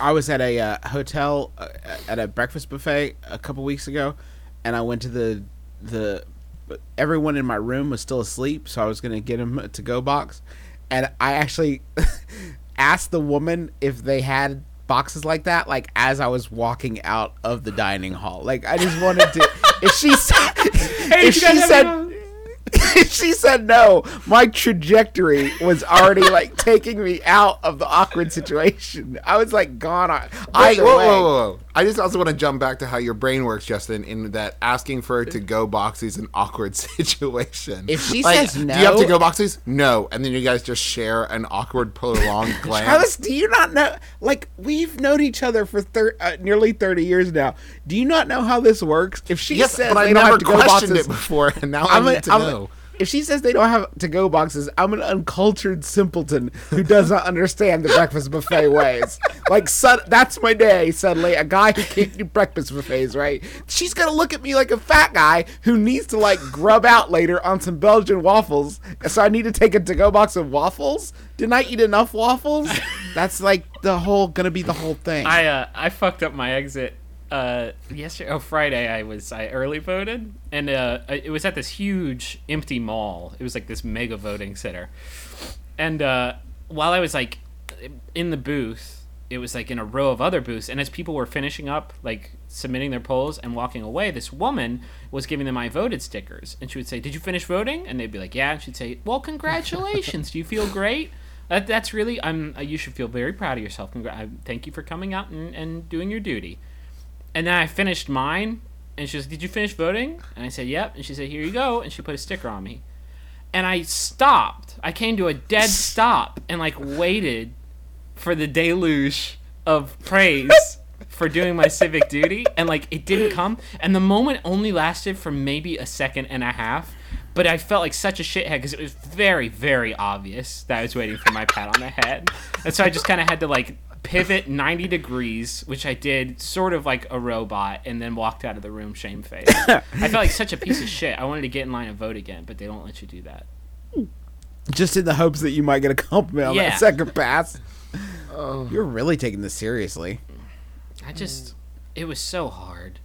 I was at a uh, hotel uh, at a breakfast buffet a couple weeks ago, and I went to the the. Everyone in my room was still asleep, so I was gonna get them a to go box, and I actually asked the woman if they had boxes like that like as I was walking out of the dining hall. Like I just wanted to if she said Hey, if she said if she said no, my trajectory was already like taking me out of the awkward situation. I was like gone on Wait, whoa, way. whoa, whoa, whoa. I just also want to jump back to how your brain works, Justin, in that asking for her to go box is an awkward situation. If she Like, says do you have to no- go boxes? No. And then you guys just share an awkward, prolonged glance. Travis, do you not know? Like we've known each other for thir- uh, nearly thirty years now. Do you not know how this works? If she yes, says but I never to go questioned boxes, it before, and now I I'm need a- to I'm a- know. If she says they don't have to go boxes, I'm an uncultured simpleton who does not understand the breakfast buffet ways. Like, that's my day. Suddenly, a guy who can't do breakfast buffets, right? She's gonna look at me like a fat guy who needs to like grub out later on some Belgian waffles. So I need to take a to-go box of waffles. Didn't I eat enough waffles? That's like the whole gonna be the whole thing. I uh, I fucked up my exit uh yesterday. Oh, Friday I was I early voted, and uh it was at this huge empty mall. It was like this mega voting center, and uh while I was like in the booth, it was like in a row of other booths, and as people were finishing up like submitting their polls and walking away, this woman was giving them I voted stickers, and she would say, "Did you finish voting?" And they'd be like, "Yeah," and she'd say, "Well, congratulations. Do you feel great?" That, that's really I'm. uh, You should feel very proud of yourself. Congra- I, thank you for coming out and, and doing your duty. And then I finished mine, and she says, "Did you finish voting?" And I said, "Yep." And she said, "Here you go." And she put a sticker on me. And I stopped. I came to a dead stop and like waited for the deluge of praise for doing my civic duty, and like it didn't come. And the moment only lasted for maybe a second and a half. But I felt like such a shithead because it was very, very obvious that I was waiting for my pat on the head, and so I just kind of had to like pivot 90 degrees, which I did sort of like a robot, and then walked out of the room shamefaced. I felt like such a piece of shit. I wanted to get in line and vote again, but they don't let you do that. Just in the hopes that you might get a compliment on Yeah. that second pass. Oh. You're really taking this seriously. I just it was so hard.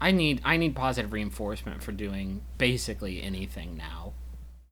I need I need positive reinforcement for doing basically anything now.